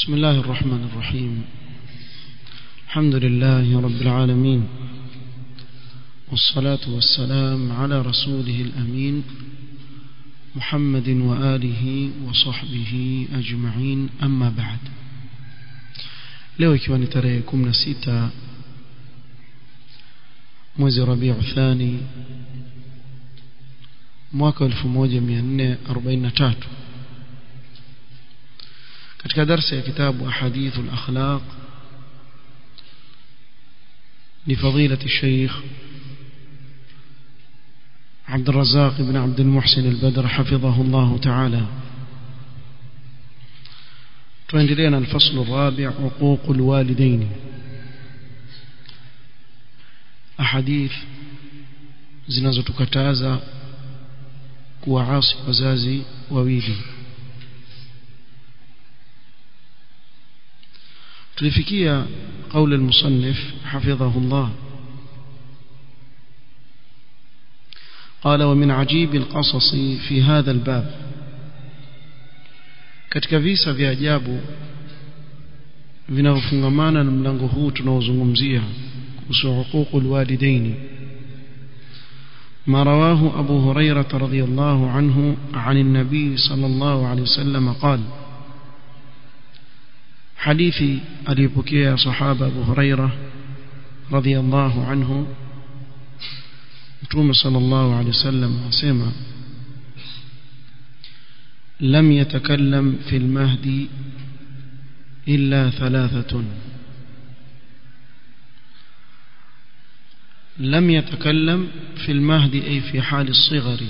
بسم الله الرحمن الرحيم. الحمد لله رب العالمين. والصلاة والسلام على رسوله الأمين محمد وآله وصحبه أجمعين. أما بعد. leo ikiwa ni tarehe 16 mwezi Rabiu Thani mwaka 1443 katika darsa ya kitabu ahadithul akhlaq لفضيلة الشيخ عبد الرزاق بن عبد المحسن البدر حفظه الله تعالى tuendelea الفصل الرابع عقوق الوالدين أحاديث zinazotukataza kuwaasi wazazi wawili. Tulifikia قول المصنف حفظه الله. قال ومن عجيب القصص في هذا الباب. Katika visa vya ajabu vinavyofungamana na mlango huu tunaozungumzia kuhusu huququl walidaini ما رواه أبو هريرة رضي الله عنه عن النبي صلى الله عليه وسلم قال حديثي ابي اليبكيه صحابة أبو هريرة رضي الله عنه. ثم صلى الله عليه وسلم اسمع لم يتكلم في المهدي إلا ثلاثة. لم يتكلم في المهد أي في حال الصغر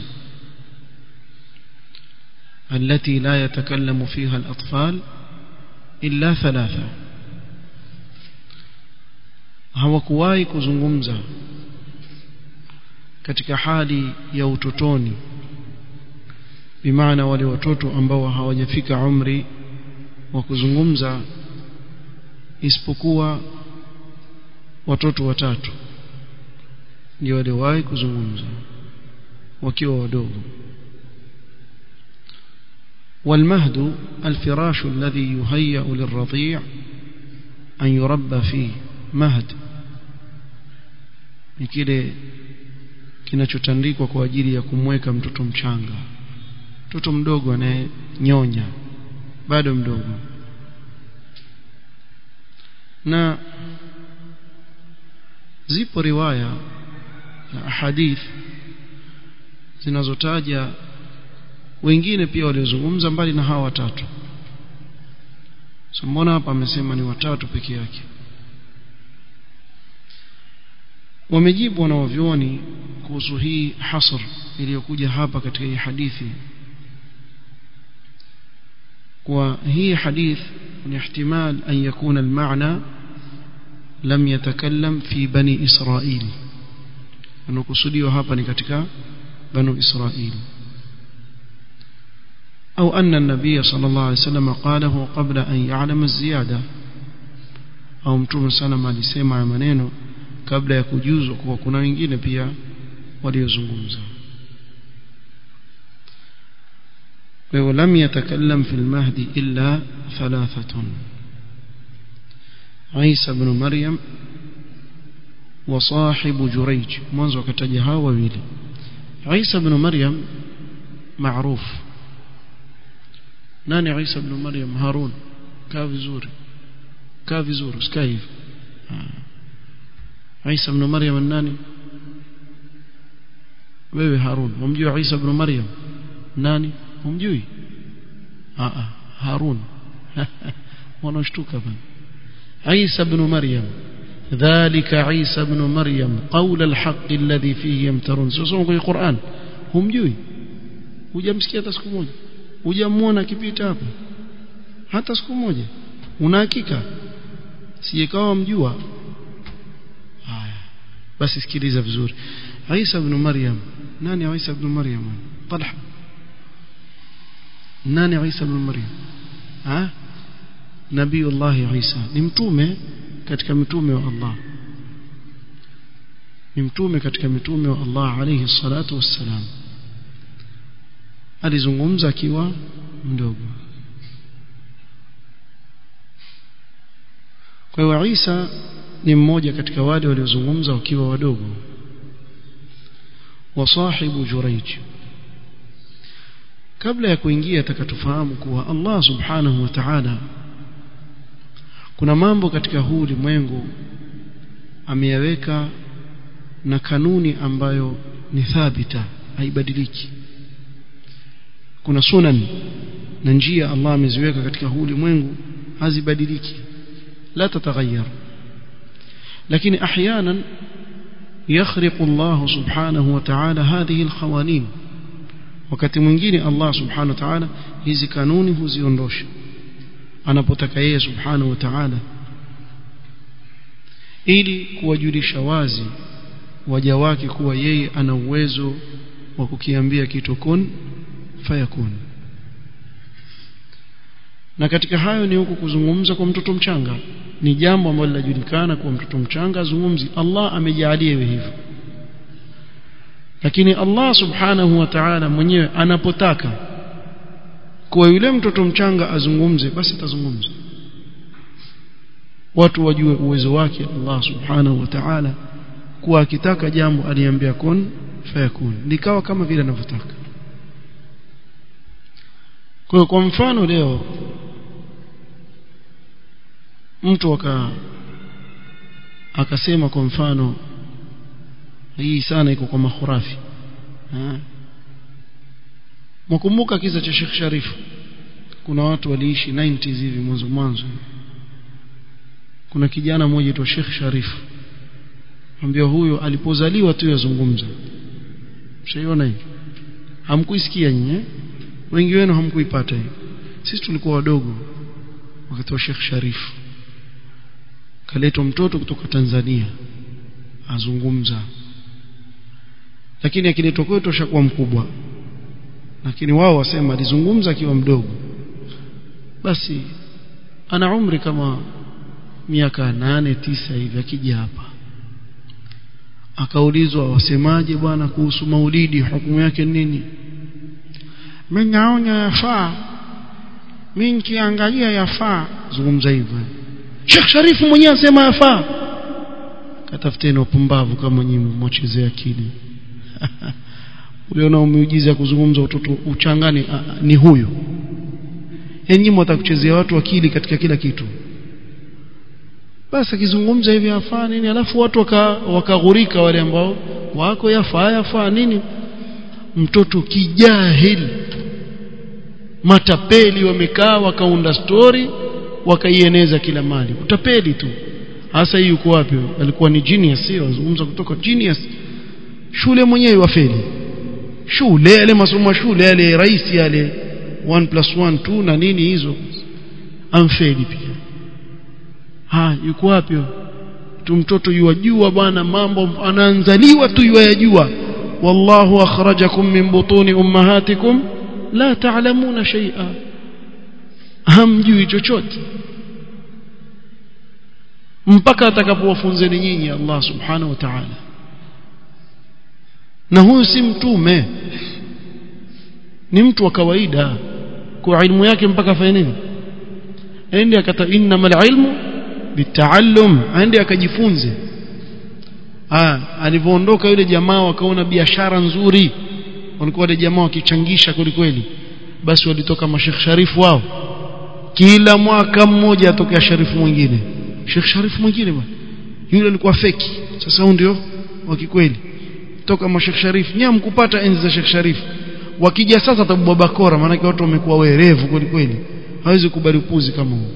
التي لا يتكلم فيها الأطفال illa thalatha. Hawakuwahi kuzungumza katika hali ya utotoni bimaana wale watoto ambao hawajafika umri wa kuzungumza isipokuwa watoto watatu ndio waliowahi kuzungumza wakiwa wadogo. والمهد الفراش الذي يهيأ للرضيع أن يربى فيه مهد ni kile kinachotandikwa kwa ajili ya kumweka mtoto mchanga mtoto mdogo anayenyonya bado mdogo na zipo riwaya na hadith zinazotaja wengine pia waliozungumza mbali na hawa watatu. So mbona hapa amesema ni watatu peke yake? Wamejibu wanawavyuoni kuhusu hii hasr iliyokuja hapa katika hii hadithi. Kwa hii hadith ni ihtimal an yakuna al-ma'na lam yatakallam fi bani israil. Anakusudiwa hapa ni katika banu israil أو أن النبي صلى الله عليه وسلم قاله قبل أن يعلم الزيادة. أو متوم صلى الله عليه وسلم منينو قبل أن يجوز وكنا ينجين بيا وليزنقمزا ولم يتكلم في المهد إلا ثلاثة. عيسى بن مريم وصاحب جريج. منذ كتجها وويل عيسى بن مريم معروف. Nani Isa ibn Maryam Harun kaa vizuri kaa vizuri usikae hivi Isa ibn Maryam nani wewe Harun umjui Isa ibn Maryam nani umjui ah ah Harun wanashtuka bana Isa ibn Maryam ذلك عيسى ابن مريم قول الحق الذي فيه يمترون سوسون في القرآن هم جوي siku moja hujamuona akipita hapa hata siku moja. Una hakika? Sijekawa mjua haya. Basi sikiliza vizuri. Isa ibn Maryam. Nani Isa ibn Maryam? Talha. Nani Isa ibn Maryam? Ha? Nabiullah Isa. Ni mtume katika mitume wa Allah. Ni mtume katika mitume wa Allah alayhi salatu wassalam alizungumza akiwa mdogo. Kwa hiyo Isa ni mmoja katika wale waliozungumza wakiwa wadogo. Wa sahibu Jurayj. Kabla ya kuingia takatufahamu kuwa Allah subhanahu wa ta'ala kuna mambo katika huu ulimwengu ameyaweka na kanuni ambayo ni thabita haibadiliki kuna sunan na njia Allah ameziweka katika huu ulimwengu hazibadiliki la tataghayyar lakini احيانا يخرق الله سبحانه وتعالى هذه القوانين wakati mwingine Allah subhanahu wa ta'ala hizi kanuni huziondosha anapotaka yeye subhanahu wa ta'ala ili kuwajulisha wazi waja wake kuwa yeye ana uwezo wa kukiambia kitu kun fayakun. Na katika hayo ni huku kuzungumza kwa mtoto mchanga. Ni jambo ambalo linajulikana kwa mtoto mchanga azungumzi Allah amejalia iwe hivyo. Lakini Allah subhanahu wa ta'ala mwenyewe anapotaka kwa yule mtoto mchanga azungumze basi atazungumza. Watu wajue uwezo wake Allah subhanahu wa ta'ala kuwa akitaka jambo aliambia kun fayakun. Likawa kama vile anavyotaka kwa kwa mfano leo mtu aka akasema kwa mfano hii sana iko kwa mahurafi mkumbuka kisa cha Sheikh Sharif? Kuna watu waliishi 90s hivi mwanzo mwanzo. Kuna kijana mmoja tu Sheikh Sharif. Ambia huyo alipozaliwa tu yazungumza. Mshaiona hivi? Hamkuisikia nyinyi wengi wenu hamkuipata hiyo sisi tulikuwa wadogo. Wakati wa Sheikh Sharif. Kaletwa mtoto kutoka Tanzania. Azungumza. Lakini akiletwa kwetu ashakuwa mkubwa. Lakini wao wasema alizungumza akiwa mdogo. Basi ana umri kama miaka nane tisa hivi akija hapa. Akaulizwa wasemaje bwana kuhusu maulidi hukumu yake nini mimi naona yafaa. Mimi nikiangalia yafaa. Zungumza hivyo. Sheikh Sharifu mwenyewe asema yafaa. Katafuteni wapumbavu kama nyinyi mwachezea akili. Uliona umeujiza kuzungumza utoto uchangani ni huyo. Yenyi mtakuchezea watu akili katika kila kitu. Basi akizungumza hivi yafaa nini? Alafu watu wakaghurika waka wale ambao wako yafaa yafaa nini? Mtoto kijahili matapeli wamekaa wakaunda story wakaieneza kila mali utapeli tu. Hasa hii yuko wapi? Alikuwa ni genius sio azungumza kutoka genius. Shule mwenyewe wafeli shule yale masomo shule yale rais yale 1 plus 1 2 na nini hizo amfeli pia. Ha yuko wapi? Tu mtoto yuwajua bwana mambo anaanzaliwa tu yuwajua wallahu akhrajakum min butuni ummahatikum la ta'lamuna shay'a. Hamjui chochote. Mpaka atakapowafunzeni nyinyi Allah subhanahu wa ta'ala. Na huyu si mtume. Ni mtu wa kawaida. Kwa ilmu yake mpaka afanye nini? Aende akata innamal ilmu bitaallum aende akajifunze. Ah alivyoondoka yule jamaa wakaona biashara nzuri walikuwa wale jamaa wakichangisha kweli basi walitoka mashekh sharifu wao. Kila mwaka mmoja atokea sharifu mwingine. Sheikh Sharifu mwingine bwana. Yule alikuwa feki sasa huyo ndio wa kikweli. Toka mashekh sharifu nyam kupata enzi za Sheikh sharifu wakija sasa tabu babakora maana watu wamekuwa werevu kwelikweli kweli. Hawezi kubali upuzi kama huo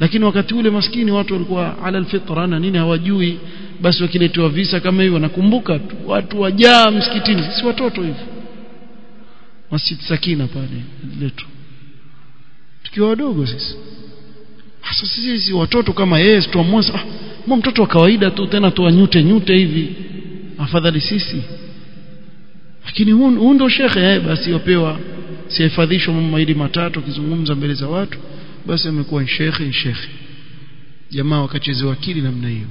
lakini wakati ule maskini watu walikuwa ala alfitra na nini hawajui. Basi wakiletewa visa kama hivyo nakumbuka watu wajaa msikitini. Sisi watoto hivi. Masjid Sakina pale letu. Tukiwa wadogo sisi. Hasa sisi watoto kama yeye tuamwaza ah mtoto wa kawaida tu tena tuanyute nyute hivi. Afadhali sisi. Lakini huu ndio shekhe eh, basi wapewa sihifadhishwa mamaili matatu kizungumza mbele za watu basi amekuwa shekhe shekhe. Jamaa wakachezewa akili namna hiyo.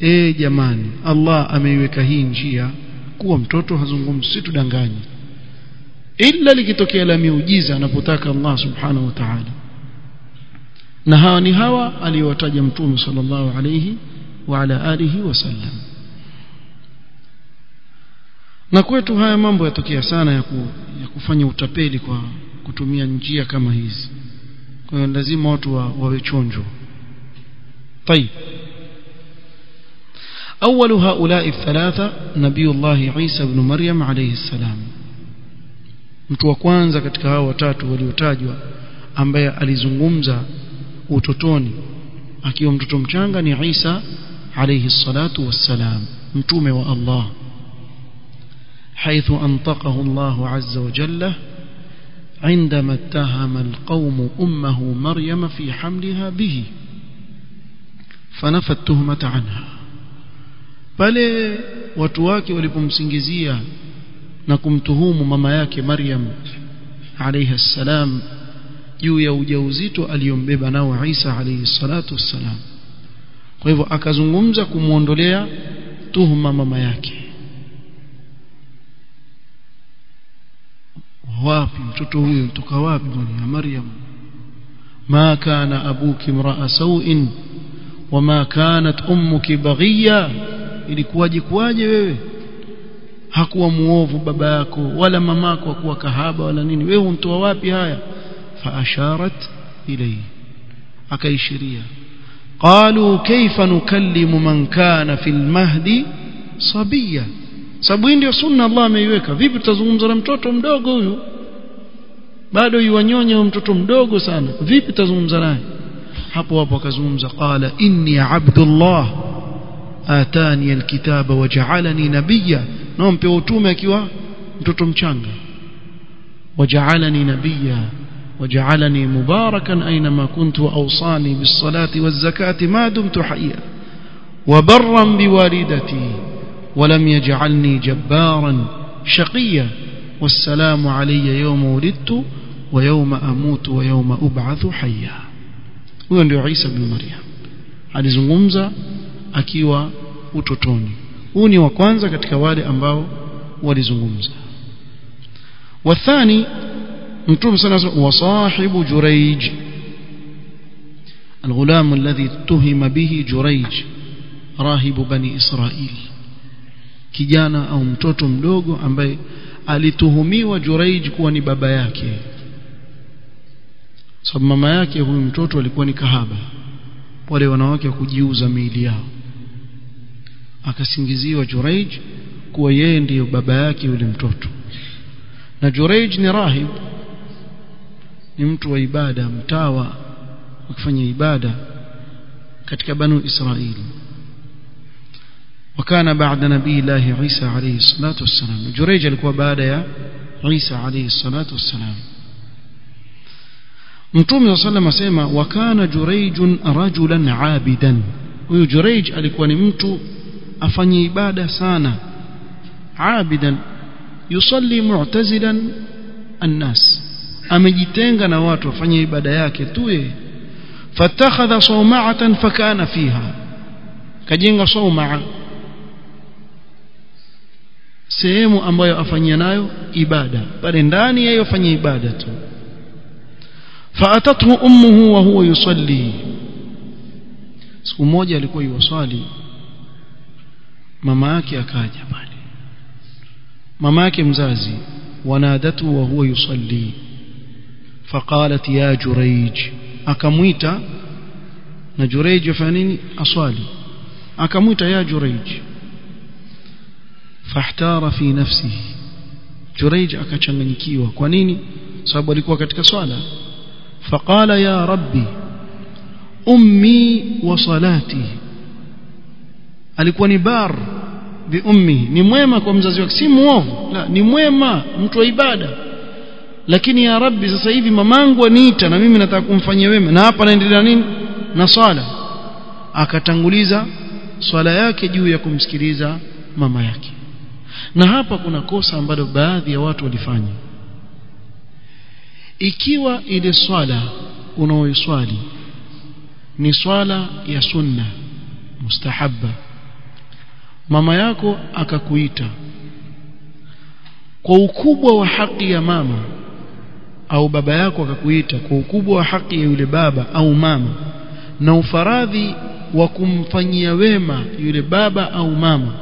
E jamani Allah ameiweka hii njia kuwa mtoto hazungumzi si tudanganye ila likitokea la miujiza anapotaka Allah subhanahu wa ta'ala. Na hawa ni hawa aliyowataja mtume sallallahu alayhi wa ala alihi wasallam na kwetu haya mambo yatokea sana ya, ku, ya kufanya utapeli kwa kutumia njia kama hizi kwa hiyo lazima watu wa, wawe chonjo طيب أول هؤلاء الثلاثة نبي الله عيسى بن مريم عليه السلام mtu wa kwanza katika hao watatu waliotajwa ambaye alizungumza utotoni akiwa mtoto mchanga ni Isa alayhi salatu wassalam mtume wa Allah حيث أنطقه الله عز وجل عندما اتهم القوم أمه مريم في حملها به فنفى التهمة عنها pale watu wake walipomsingizia na kumtuhumu mama yake Maryam alayha salam juu ya ujauzito aliyombeba nao Isa alayhi salatu wassalam kwa hivyo akazungumza kumuondolea tuhuma mama yake Wapi mtoto huyo mtoka wapi bwana Maryam ma kana abuki mraa sauin wama kanat ummuki baghiya ilikuwaje kuwaje wewe hakuwa muovu baba yako wala mamako hakuwa kahaba wala nini wewe untoa wapi haya faasharat ilayhi akaishiria qalu kayfa nukallimu man kana fil mahdi sabiya sababu ndio sunna Allah ameiweka vipi tutazungumza na mtoto mdogo huyu bado yuwanyonya mtoto mdogo sana vipi tutazungumza naye hapo hapo akazungumza qala inni abdullah atani alkitaba waja'alani nabiyya naompe utume akiwa mtoto mchanga waja'alani nabiyya وجعلني مباركا أينما كنت وأوصاني بالصلاة والزكاة ما دمت حيا وبرا بوالدتي ولم يجعلني جبارا شقيا والسلام علي يوم ولدت ويوم أموت ويوم أبعث حيا huyo ndio Isa bin Maryam alizungumza akiwa utotoni huu ni wa kwanza katika wale ambao walizungumza wathani mtume sana wa sahibu jurayj الغلام الذي اتهم به جريج راهب بني إسرائيل kijana au mtoto mdogo ambaye alituhumiwa Juraij kuwa ni baba yake. Sababu so, mama yake huyu mtoto alikuwa ni kahaba. Wale wanawake wa kujiuza miili yao. Akasingiziwa Juraij kuwa yeye ndiyo baba yake yule mtoto. Na Juraij ni rahib ni mtu wa ibada mtawa wakifanya ibada katika banu Israili وكان بعد نبي الله عيسى عليه الصلاة والسلام. جريج الكوى بعد عيسى عليه الصلاة والسلام. نتوم صلى الله عليه وسلم وكان جريج رجلا عابدا. ويجريج الكواني ممتو أفني بعد سانا عابدا. يصلي معتزلا الناس. amejitenga na watu afanye ibada yake tu yeye fatakhadha sawma'atan fakana fiha kajenga sehemu ambayo afanyia nayo ibada. Pale ndani yeye afanyia ibada tu. Faatathu ummuhu wa huwa yusalli. Siku moja alikuwa yuwasali mama yake akaja pale. Mama yake mzazi wanadatu wa huwa yusalli. Faqalat ya jurayj. Akamwita. Na jurayj afanya nini? Aswali. Akamwita ya jurayj fahtara fi nafsihi jurayj akachanganyikiwa. Kwa nini? Sababu alikuwa katika swala. Faqala ya rabbi ummi wa salati. Alikuwa ni bar bi ummi. Ni mwema kwa mzazi wake. Si muovu la ni mwema mtu wa ibada. Lakini ya rabbi sasa hivi mamangu aniita na mimi nataka kumfanyia wema. Na hapa naendelea nini? Na swala. Akatanguliza swala yake juu ya kumsikiliza mama yake na hapa kuna kosa ambalo baadhi ya watu walifanya. Ikiwa ile swala unaoiswali ni swala ya sunna mustahabba mama yako akakuita. Kwa ukubwa wa haki ya mama au baba yako akakuita kwa ukubwa wa haki ya yule baba au mama na ufaradhi wa kumfanyia wema yule baba au mama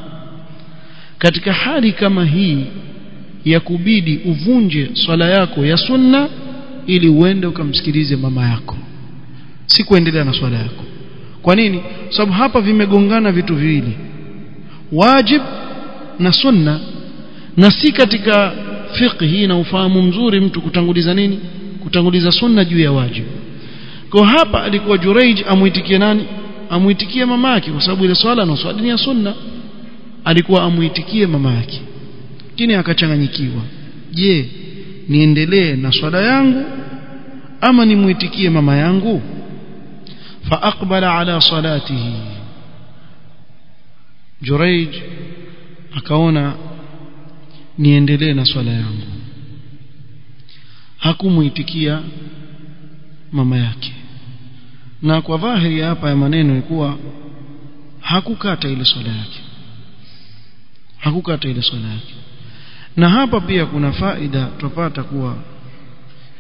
katika hali kama hii ya kubidi uvunje swala yako ya sunna ili uende ukamsikilize mama yako. Si kuendelea na swala yako. Kwa nini? Sababu hapa vimegongana vitu viwili. Wajib na sunna na si katika fiqhi na ufahamu mzuri mtu kutanguliza nini? Kutanguliza sunna juu ya wajib. Kwa hapa alikuwa Juraij amuitikie nani? Amuitikie mama yake kwa sababu ile swala na swala ni ya sunna alikuwa amuitikie mama yake. Lakini akachanganyikiwa. Je niendelee na swala yangu ama nimuitikie mama yangu? Fa aqbala ala salatihi. Juraij akaona niendelee na swala yangu. Hakumuitikia mama yake. Na kwa dhahiri hapa ya maneno ni kuwa hakukata ile swala yake hakukata ile swala yake. Na hapa pia kuna faida tupata kuwa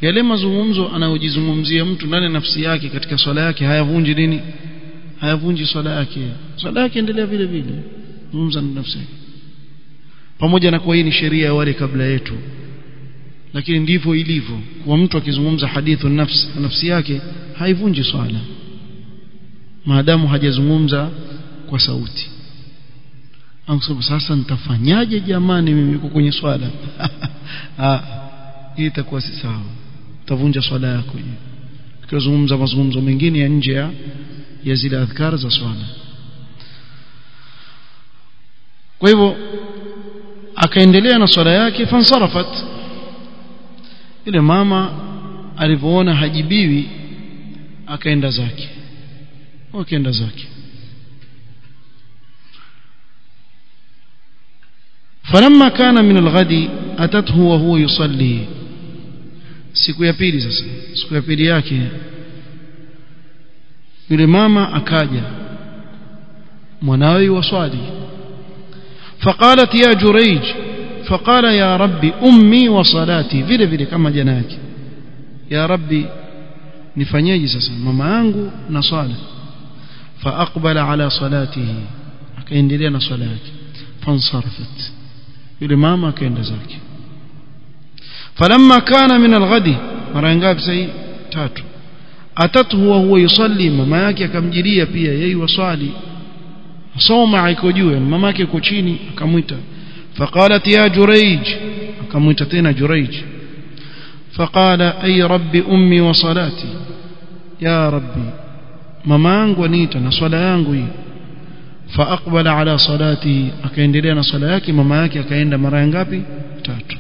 yale mazungumzo anayojizungumzia mtu ndani nafsi yake katika swala yake hayavunji nini? Hayavunji swala yake. Swala yake endelea vile vile. Zungumza na nafsi yake. Pamoja na kuwa hii ni sheria ya wale kabla yetu. Lakini ndivyo ilivyo. Kwa mtu akizungumza hadithu nafsi nafsi yake haivunji swala. Maadamu hajazungumza kwa sauti au sasa nitafanyaje jamani mimi kwenye swala? Ah hii itakuwa si sawa. Utavunja swala yako hiyo ukizungumza mazungumzo mengine ya nje ya ya zile adhkar za swala. Kwa hivyo akaendelea na swala yake fansarafat. Ile mama alivyoona hajibiwi akaenda zake. Akaenda zake فلما كان من الغد أتته وهو يصلي. سكويا بيلي سكويا بيلي ياكي. يلي ماما أكاجا مناوي وصالي فقالت يا جريج فقال يا ربي أمي وصلاتي. فيل فيل كما جناك. يا ربي نفنيج سسا ماما أنغو نصال فأقبل على صلاته. أكيندي صلاتي فانصرفت. yule mama akaenda zake. Falamma kana min alghadi mara ngapi sahi tatu. Atatu huwa huwa yusalli mama yake akamjilia pia yeye waswali soma iko juu mama yake iko chini akamwita. Faqalat ya jurayj akamwita tena jurayj. Faqala ay rabbi ummi wa salati. Ya rabbi mama yangu aniita na swala yangu hii. فاقبل على صلاته akaendelea na swala yake mama yake akaenda mara ngapi tatu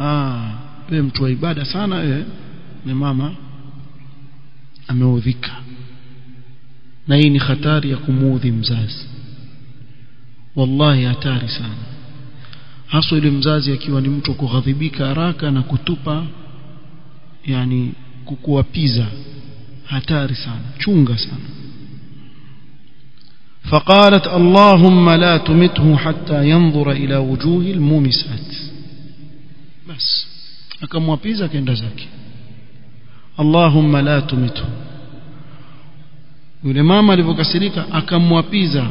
ah wewe mtu wa ibada sana wewe ni mama ameudhika na hii ni hatari ya kumuudhi mzazi wallahi hatari sana hasa yule mzazi akiwa ni mtu kughadhibika haraka na kutupa yani kukuwapiza hatari sana chunga sana فقالت اللهم لا تمته حتى ينظر إلى وجوه المومسات بس akamwapiza kaenda zake Allahumma la tumitu yule mama alivyokasirika akamwapiza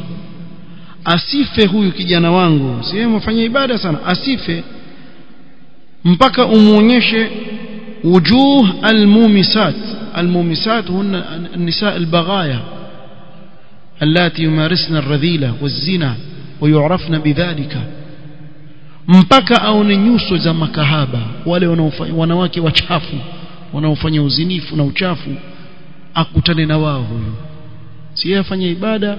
asife huyu kijana wangu sio mfanya ibada sana asife mpaka umuonyeshe wujuh almumisat almumisat hunna النساء البغايا allati yumarisna radhila wazina wayu'rafna bidhalika mpaka aone nyuso za makahaba wale wanawake wachafu wanaofanya uzinifu na uchafu akutane na wao huyo si afanye ibada?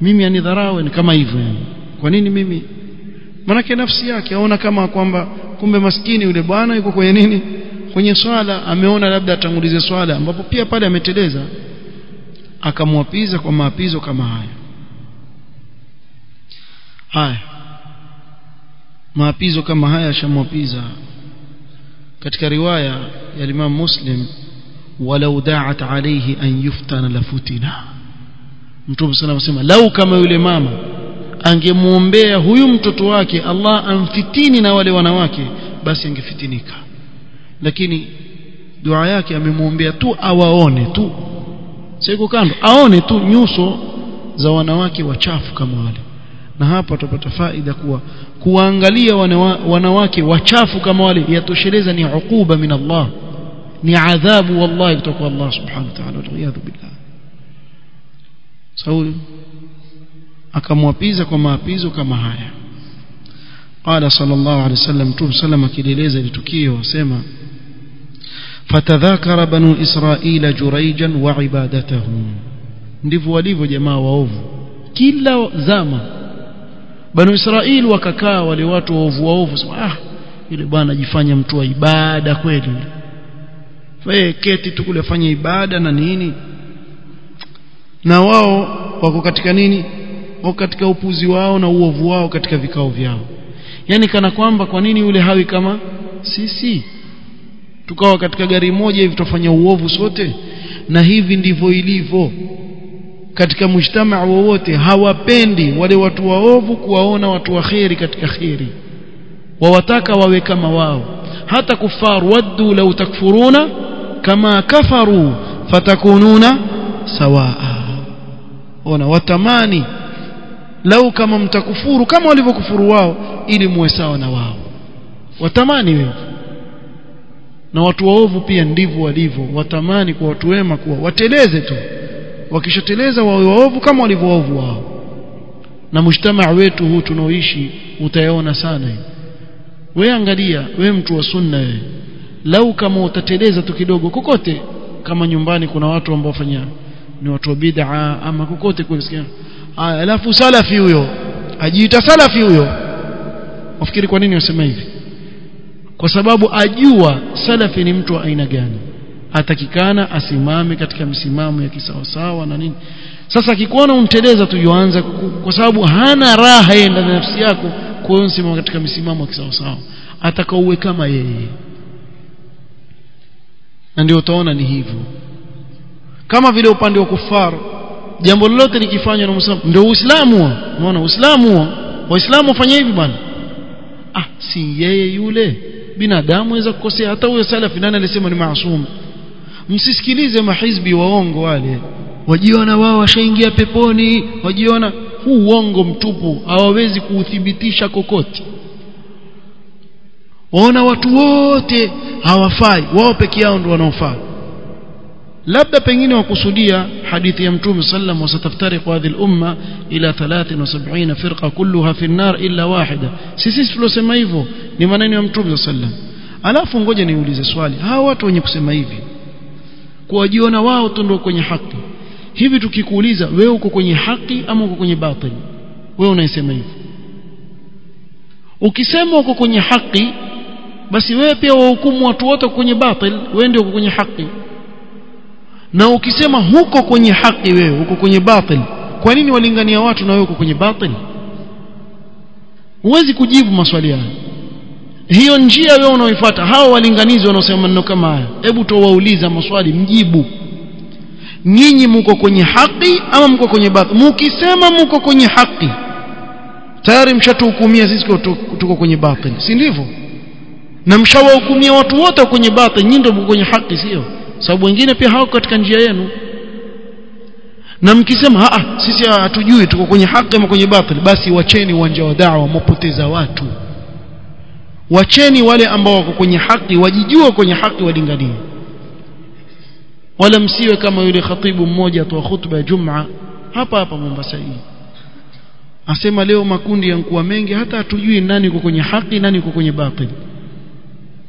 Mimi anidharawe ni kama hivyo yani. Kwa nini mimi? Manake nafsi yake aona kama kwamba kumbe maskini yule bwana yuko kwenye nini? Kwenye swala ameona labda atangulize swala ambapo pia pale ameteleza akamwapiza kwa maapizo kama haya. Haya. Maapizo kama haya ashamwapiza katika riwaya ya Imam Muslim walau da'at alayhi an yuftana la futina Mtume sana anasema lau kama yule mama angemuombea huyu mtoto wake Allah amfitini na wale wanawake basi angefitinika. Lakini dua yake amemwombea tu awaone tu siko kando aone tu nyuso za wanawake wachafu kama wale. Na hapa tutapata faida kuwa kuangalia wanawake wachafu kama wale yatosheleza ni hukuba min Allah. Ni adhabu wallahi kutoka kwa Allah subhanahu wa ta'ala wal billah. Sawa akamwapiza kwa maapizo kama haya. Qala sallallahu alaihi wasallam tu sallama kieleza ile tukio wasema fatadhakara banu israila juraijan wa ndivyo walivyo jamaa waovu. Kila zama banu israili wakakaa wale watu waovu waovu ah yule bwana ajifanya mtu wa ibada kweli. Wewe keti tu kule fanya ibada na nini? Na wao wako katika nini? Wako katika upuzi wao na uovu wao katika vikao vyao. Yani kana kwamba kwa nini yule hawi kama sisi tukawa katika gari moja hivi tutafanya uovu sote? Na hivi ndivyo ilivyo. Katika mshtama wowote hawapendi wale watu waovu kuwaona watu wa kheri katika kheri. Wawataka wawe kama wao. Hata kufaru waddu law takfuruna kama kafaru fatakununa sawaa. Ona watamani lau kama mtakufuru kama walivyokufuru wao ili muwe sawa na wao. Watamani wewe na watu waovu pia ndivyo walivyo. Watamani kwa watu wema kuwa wateleze tu. Wakishateleza wawe waovu kama walivyo waovu wao. Na mujtamaa wetu huu tunaoishi utayaona sana we angalia we mtu wa sunna wewe lau kama utateleza tu kidogo kokote kama nyumbani kuna watu ambao wafanya ni watu wa bid'a ama kokote kulisikia alafu salafi huyo ajiita salafi huyo. Wafikiri kwa nini wasema hivi kwa sababu ajua salafi ni mtu wa aina gani. Atakikana asimame katika misimamo ya kisawasawa na nini. Sasa akikuona unteleza tu yuanza kwa sababu hana raha yeye ndani nafsi yako hiyo msimamo katika misimamo ya kisawasawa. Atakauwe kama yeye. Na ndio utaona ni hivyo. Kama vile upande wa kufaru jambo lolote likifanywa na muislamu ndio uislamu unaona uislamu waislamu wafanye hivi bwana ah si yeye yule binadamu aweza kukosea. Hata huyo salafi nani alisema ni maasum msisikilize mahizbi waongo wale. Wajiona wao washaingia peponi wajiona huu uongo mtupu hawawezi kuuthibitisha kokote. Waona watu wote hawafai wao peke yao ndio wanaofaa labda pengine wakusudia hadithi ya mtume sallam wasataftariqu hadhihi al-umma ila 73 firqa kulluha fi an-nar illa wahida. Sisi tulosema hivyo ni maneno ya mtume sallam. Alafu ngoja niulize swali. Hawa watu wenye kusema hivi kuwajiona wao tu ndio kwenye haki. Hivi tukikuuliza wewe uko kwenye haki ama uko kwenye batili wewe unaisema hivi. Ukisema uko kwenye haki basi wewe pia wahukumu watu wote kwenye batil wewe ndio uko kwenye haki na ukisema huko kwenye haki wewe huko kwenye batil kwa nini walingania watu na wewe uko kwenye batil? Huwezi kujibu maswali haya. Hiyo njia wewe unaoifuata hao walinganizi wanaosema maneno kama haya hebu tuwauliza maswali mjibu. Nyinyi mko kwenye haki ama mko kwenye batil? Mukisema mko kwenye haki tayari mshatuhukumia sisi tuko kwenye batil si ndivyo? Na mshawahukumia watu wote kwenye batil nyinyi ndio kwenye haki sio sababu wengine pia hawako katika njia yenu. Na mkisema a sisi hatujui tuko kwenye haki ama kwenye batil basi wacheni uwanja wa da'wa mopoteza watu. Wacheni wale ambao wako kwenye haki wajijua kwenye haki walinganie wala msiwe kama yule khatibu mmoja atoa khutba ya Jumaa hapa hapa Mombasa hii. Asema leo makundi yankuwa mengi hata hatujui nani yuko kwenye haki nani yuko kwenye batil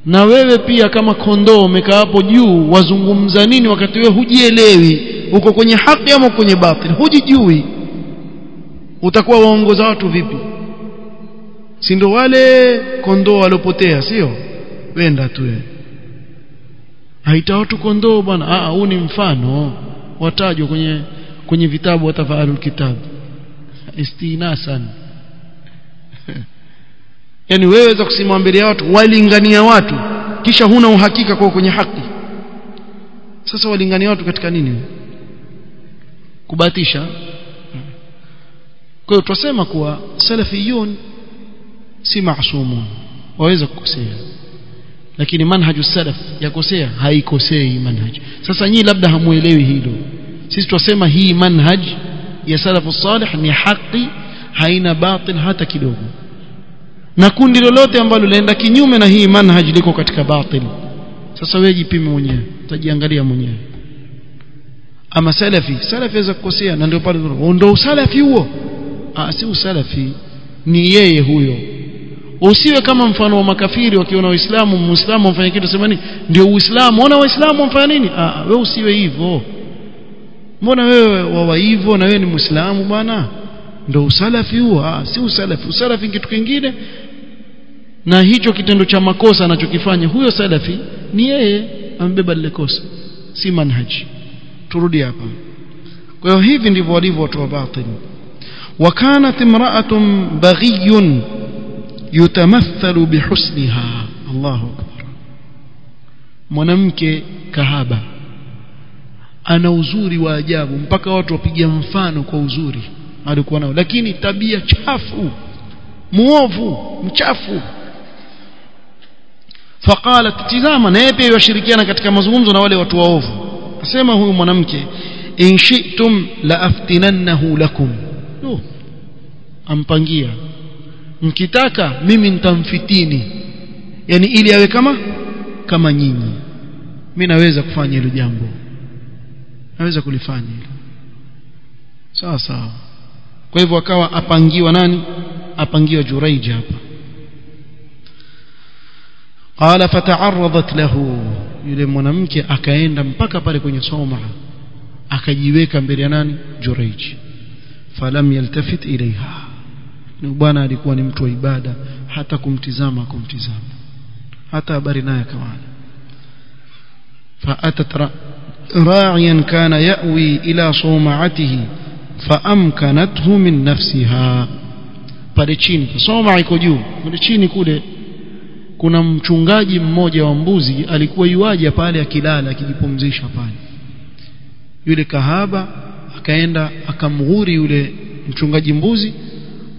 na wewe pia kama kondoo umekaa hapo juu wazungumza nini wakati wewe hujielewi? Uko kwenye haki ama kwenye batil? Hujijui. Utakuwa waongoza watu vipi? Si ndo wale kondoo waliopotea sio? Wenda tu aita haita watu kondoo bwana. Ah huu ni mfano. Watajwa kwenye kwenye vitabu watafaalul kitab. Istinasan yani wewe weza kusimama mbele ya watu walingania watu kisha huna uhakika kwa kwenye haki. Sasa walingania watu katika nini? Kubatisha. Kwa hiyo tunasema kuwa salafiyun si maasumun waweza kukosea. Lakini manhaju salaf yakosea haikosei manhaj. Sasa nyinyi labda hamuelewi hilo. Sisi twasema hii manhaj ya salafu salih ni haki haina batil hata kidogo na kundi lolote ambalo linaenda kinyume na hii manhaj liko katika batil. Sasa wewe jipime mwenyewe utajiangalia mwenyewe. Ama salafi salafi aweza kukosea na ndio pale ndio usalafi huo. Ah si usalafi ni yeye huyo. Usiwe kama mfano wa makafiri wakiona waislamu muislamu amfanya kitu sema nini? Ndio uislamu ona waislamu wamfanya nini? Ah wewe usiwe hivyo. Mbona wewe wawa hivyo na wewe ni muislamu bwana? Ndio usalafi huo. Ah si usalafi usalafi kitu kingine na hicho kitendo cha makosa anachokifanya huyo salafi ni yeye ambeba lile kosa si manhaji turudi hapa kwa hiyo hivi ndivyo walivyo watu wa batili وكانت امرأة بغي يتمثل بحسنها الله أكبر mwanamke kahaba ana uzuri wa ajabu mpaka watu wapiga mfano kwa uzuri alikuwa nao lakini tabia chafu muovu mchafu faqalat tizama naye pia yashirikiana katika mazungumzo na wale watu waovu. Asema huyu mwanamke in shi'tum la aftinannahu lakum. No. ampangia. Mkitaka mimi nitamfitini. Yani ili awe kama kama nyinyi. Mimi naweza kufanya hilo jambo. Naweza kulifanya hilo. Sawa sawa. Kwa hivyo akawa apangiwa nani? Apangiwa Juraija hapa qala fata'arradat lahu yule mwanamke akaenda mpaka pale kwenye soma akajiweka mbele ya nani Juraij falam yaltafit ilaiha ni bwana alikuwa ni mtu wa ibada hata kumtizama kumtizama hata habari naye kawana فأتت راعيا كان يأوي إلى صومعته فأمكنته من نفسها pale chini soma iko juu kule chini kule kuna mchungaji mmoja wa mbuzi alikuwa yuaja pale akilala akijipumzisha pale. Yule kahaba akaenda akamghuri yule mchungaji mbuzi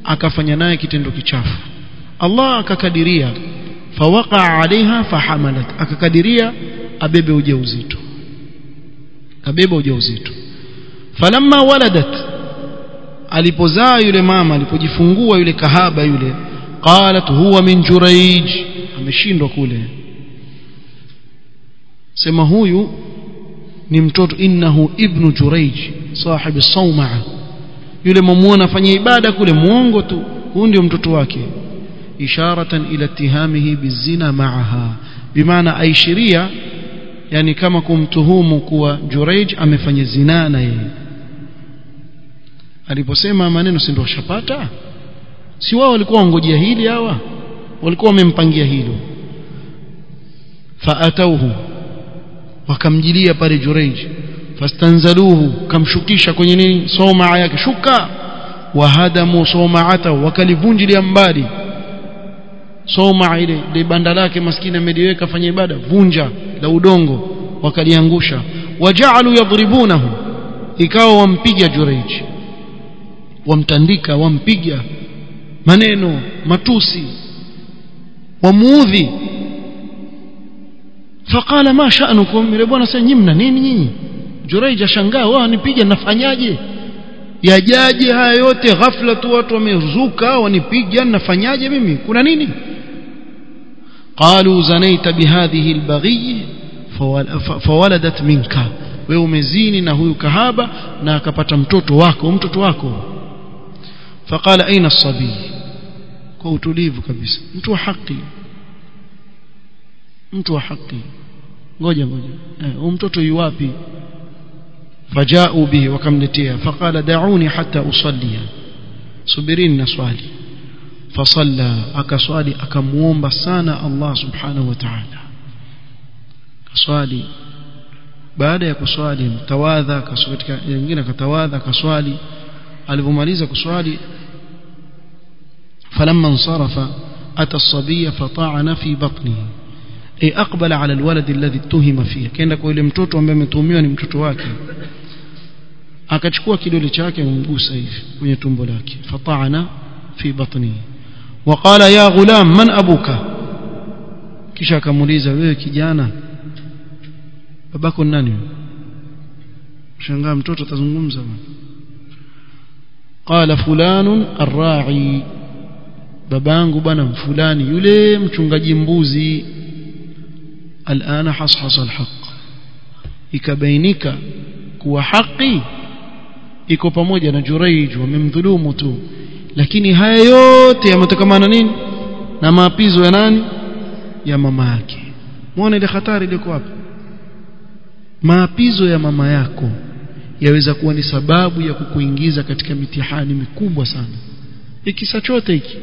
akafanya naye kitendo kichafu. Allah akakadiria fawaqa alaiha fahamalat akakadiria abebe ujauzito. Abebe ujauzito. Falamma waladat alipozaa yule mama alipojifungua yule kahaba yule qalat huwa min juraij ameshindwa kule. Sema huyu ni mtoto innahu ibnu juraij sahibi sawmaa yule mamuona afanye ibada kule muongo tu huyu ndio mtoto wake. Isharatan ila ittihamihi bizina ma'aha. Bimaana aishiria yani kama kumtuhumu kuwa Juraij amefanya zina na yeye. Aliposema maneno si ndio washapata? Si wao walikuwa wangojea hili hawa walikuwa wamempangia hilo. Faatauhu wakamjilia pale Juraij fastanzaluhu kamshukisha kwenye nini? Somaa yake shuka! Wahadamu somaata wakalivunjilia mbali. Soma ile ile banda lake maskini ameliweka fanya ibada vunja la udongo wakaliangusha. Waja'alu yadhribunahu ikawa wampiga Juraij wamtandika wampiga maneno matusi wamuudhi faqala ma sha'nukum ile bwana sasa nyinyi mna nini nyinyi Juraij ashangaa wao nipiga nafanyaje yajaje haya yote ghafla tu watu wamezuka wanipiga nafanyaje mimi kuna nini قالوا زنيت بهذه البغي فولدت منك wewe umezini na huyu kahaba na akapata mtoto wako mtoto wako faqala aina sabi kwa utulivu kabisa. Mtu wa haki. Mtu wa haki. Ngoja ngoja. Eh mtoto yuwapi fajao bihi wakamletea. Faqala da'uni hatta usalli. Subirini na swali. Fasalla akaswali akamuomba sana Allah subhanahu wa ta'ala. Kaswali. Baada ya kuswali mtawadha katika nyingine akatawadha kaswali. Alipomaliza kuswali فلما انصرف أتى الصبي فطعن في بطنه. أي أقبل على الولد الذي اتهم فيه. كأنه يقول لمتوتو أمام تهميه لمتوتو واكي أكتشكوا كدو لتاكي ومبو سيف ويتنبو لكي فطعن في بطنه وقال يا غلام من أبوك كشا كموليزة ويكي جانا فباكو الناني شنغام توتو تزنغم زمان قال فلان الراعي babangu bwana mfulani yule mchungaji mbuzi. Alana hashasa alhaq. Ikabainika kuwa haki iko pamoja na Juraij wamemdhulumu tu. Lakini haya yote yametokamana nini? Na maapizo ya nani? Ya mama yake. Muone ile hatari iliyoko hapa maapizo ya mama yako yaweza kuwa ni sababu ya kukuingiza katika mitihani mikubwa sana. Ikisa chote hiki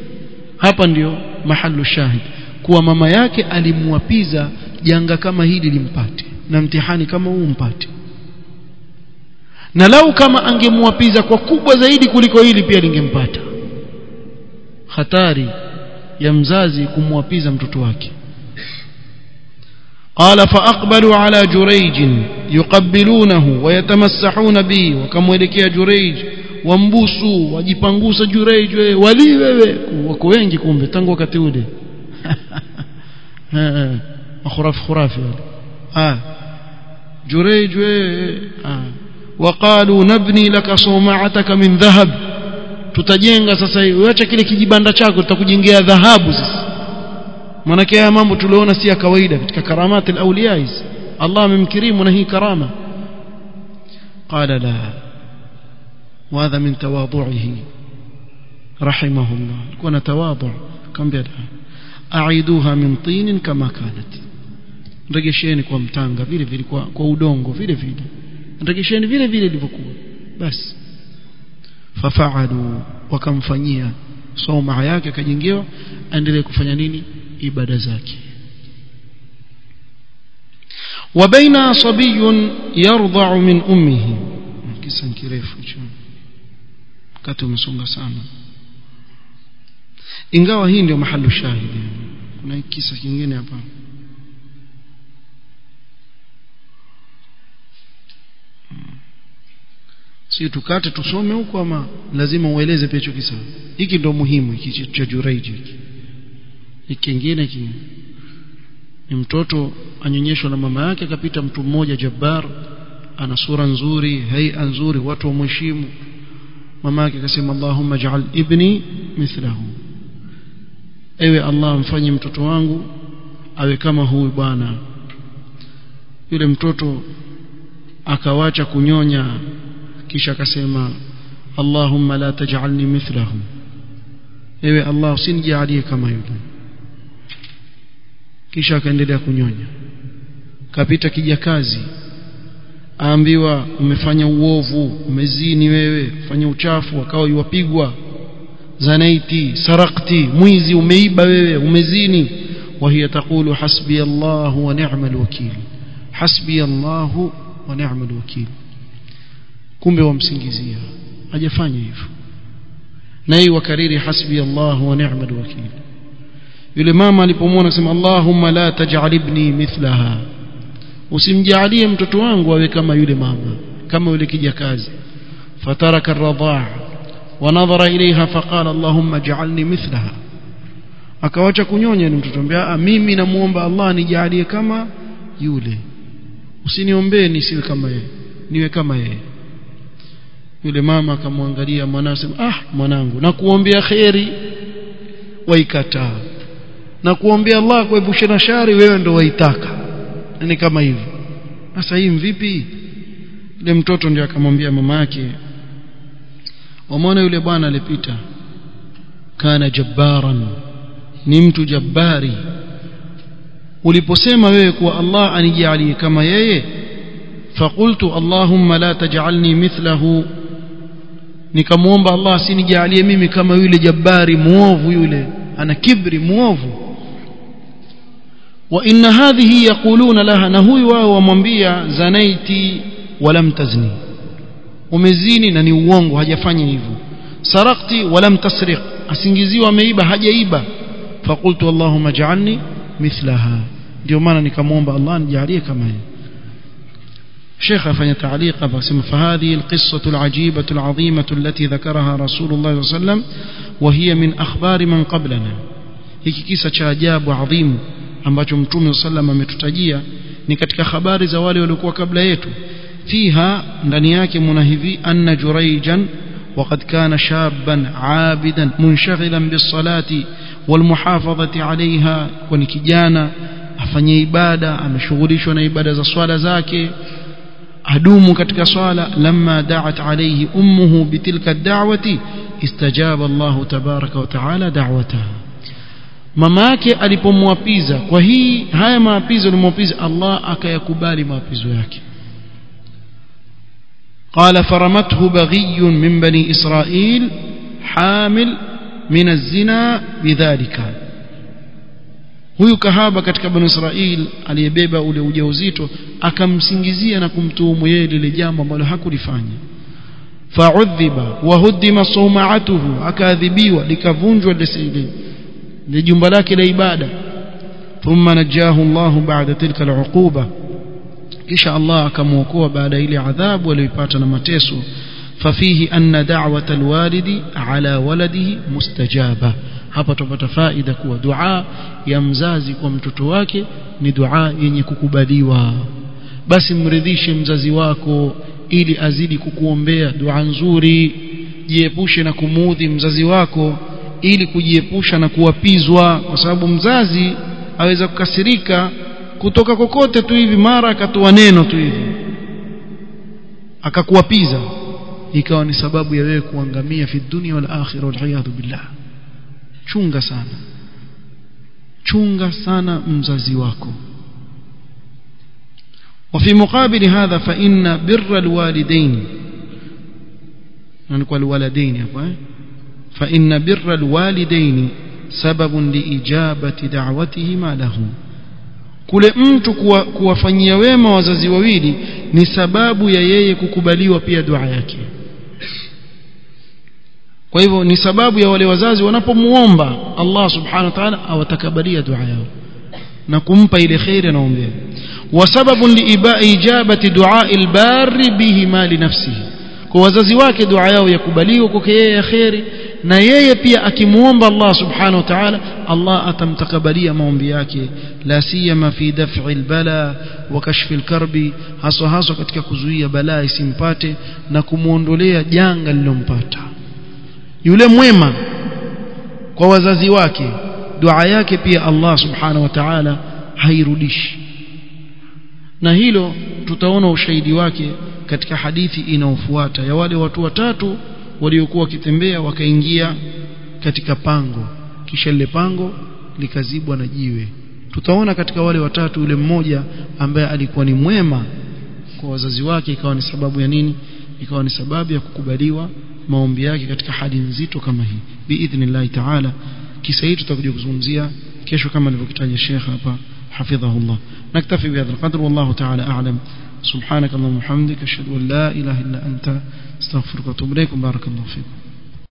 hapa ndio mahalu shahid kuwa mama yake alimwapiza janga kama hili limpate na mtihani kama huu mpate na lau kama angemwapiza kwa kubwa zaidi kuliko hili pia lingempata hatari ya mzazi kumwapiza mtoto wake قال فأقبلوا على جريج يقبلونه ويتمسحون به وكمwelekea جريج wambusu wajipangusa jurejwe eh, wali wewe. Wako wengi kumbe tangu wakati ule. Eh, eh, makhurafi khurafi ah jurejwe ah. waqalu nabni laka suma'ataka min dhahab. Tutajenga sasa hivi. Acha kile kijibanda chako tutakujengea dhahabu sasa. Manake haya mambo tuliona si ya kawaida katika karamati al-awliya hizi. Allah amemkirimu na hii karama. Qala la. وهذا من تواضعه رحمه الله كنا تواضع كم بيد أعيدوها من طين كما كانت rejesheni kwa mtanga vile vile kwa, kwa udongo vile vile rejesheni vile vile ilivyokuwa basi fafaalu wakamfanyia soma yake akajengewa aendelee kufanya nini ibada zake وبين صبي يرضع من امه kisa kirefu hicho wakati umesonga sana. Ingawa hii ndio mahali shahidi. Kuna kisa kingine hapa. Si tukate tusome huko ama lazima ueleze pia hicho kisa. Hiki ndio muhimu hiki cha Juraiji hiki. Kingine ki ni mtoto anyonyeshwa na mama yake akapita mtu mmoja jabbar. Ana sura nzuri hai nzuri watu wamheshimu mama yake akasema Allahumma ja'al ibni mithlahu ewe Allah mfanye mtoto wangu awe kama huyu bwana. Yule mtoto akawacha kunyonya kisha akasema Allahumma la taj'alni mithlahu ewe Allah usinijalie kama yule. Kisha akaendelea kunyonya. Kapita kijakazi aambiwa umefanya uovu umezini wewe fanya uchafu akawa yuwapigwa zanaiti sarakti mwizi umeiba wewe umezini وهي تقول حسبي الله ونعم الوكيل حسبي الله ونعم الوكيل kumbe wamsingizia hajafanya hivyo na hii wakariri hasbi Allah wa ni'mal wakil yule mama alipomwona sema Allahumma la taj'al ibni mithlaha usimjalie mtoto wangu awe kama yule mama kama yule kijakazi. Fataraka ar-radhaa wa nadhara ilayha faqala Allahumma ij'alni mithlaha. Akawacha kunyonya ni mtoto ambia mimi namuomba Allah nijalie kama yule. Usiniombee nisiwe kama yeye niwe kama yeye. Yule mama akamwangalia mwanae sema ah mwanangu nakuombea kheri waikataa. Na kuombea Allah kuepusha na shari wewe ndo waitaka ni kama hivyo sasa hii vipi yule mtoto ndio akamwambia mama yake wamwona yule bwana alipita. Kana jabbaran. Ni mtu jabbari. Uliposema wewe kuwa Allah anijalie kama yeye fakultu Allahumma la taj'alni mithlahu. Nikamwomba Allah asinijalie mimi kama yule jabbari muovu yule ana kibri muovu وإن هذه يقولون لها نهوي ومنبيا زنيتي ولم تزني. ومزيني نني وونغ وهجفاني نيفو سرقتي ولم تسرق. اسنجيزي وميبا هجيبا. فقلت اللهم اجعلني مثلها. ديومانا نكمون الله نجعليه كما شيخ فني تعليق فهذه القصة العجيبة العظيمة التي ذكرها رسول الله صلى الله عليه وسلم وهي من أخبار من قبلنا. هي كيسة عجاب وعظيم. Ambacho mtume sallam ametutajia ni katika habari za wale waliokuwa kabla yetu fiha ndani yake muna hivi anna juraijan وقد كان شابا عابدا منشغلا بالصلاة والمحافظة عليها kijana afanye ibada ameshughulishwa na ibada za swala zake adumu katika swala lamma da'at alayhi ummuhu bitilka ad-da'wati istajaba Allah tabaraka wa ta'ala da'wataha mama yake alipomwapiza kwa hii haya maapizo alimwapiza Allah akayakubali maapizo yake قال فرمته بغي من بني إسرائيل حامل من الزنا بذلك huyu kahaba katika bani israil aliyebeba ule ujauzito akamsingizia na kumtuhumu yeye lile jambo ambalo hakulifanya fa'udhiba wa hudima sawma'atuhu akaadhibiwa likavunjwa lile jumba lake la ibada. Thumma najahu Allah ba'da tilka al'uquba. Kisha Allah akamwokoa baada ile adhabu aliyoipata na mateso. Fafihi anna da'wata alwalidi ala waladihi mustajaba. Hapa tupata faida kuwa dua ya mzazi kwa mtoto wake ni dua yenye kukubaliwa. Basi mridhishe mzazi wako ili azidi kukuombea dua nzuri. Jiepushe na kumuudhi mzazi wako ili kujiepusha na kuwapizwa kwa sababu mzazi aweza kukasirika kutoka kokote tu hivi mara akatoa neno tu hivi akakuwapiza ikawa ni sababu ya wewe kuangamia fi dunia wal akhirah wal iyad billah chunga sana chunga sana mzazi wako وفي مقابل هذا فإن بر الوالدين نقول الوالدين فإن بر الوالدين سبب لإجابة دعوتهما له kule mtu kuwafanyia wema wazazi wawili ni sababu ya yeye kukubaliwa pia dua yake kwa hivyo ni sababu ya wale wazazi wanapomuomba Allah subhanahu wa ta'ala awatakabalia dua yao na kumpa ile khairi anaombea wa sababu liijabati dua albarri bihi mali nafsihi kwa wazazi wake dua yao yakubaliwa kwa yeye ya khairi na yeye pia akimuomba Allah subhanahu wa ta'ala Allah atamtakabalia maombi yake. La siyama fi daf'i albala wa kashfi alkarbi haswa haswa katika kuzuia balaa isimpate na kumuondolea janga lilompata. Yule mwema kwa wazazi wake dua yake pia Allah subhanahu wa ta'ala hairudishi. Na hilo tutaona ushahidi wake katika hadithi inayofuata ya wale watu watatu waliokuwa wakitembea wakaingia katika pango. Kisha lile pango likazibwa na jiwe. Tutaona katika wale watatu yule mmoja ambaye alikuwa ni mwema kwa wazazi wake ikawa ni sababu ya nini? Ikawa ni sababu ya kukubaliwa maombi yake katika hali nzito kama hii. Biidhnillah taala kisa hii tutakuja kuzungumzia kesho kama alivyokitaja Sheikh hapa hafidhahullah. Naktafi bihadha alqadr wallahu taala a'lam. Subhanakallahumma hamdika ashhadu an la ilaha illa anta استغفرك واتوب اليك بارك الله فيكم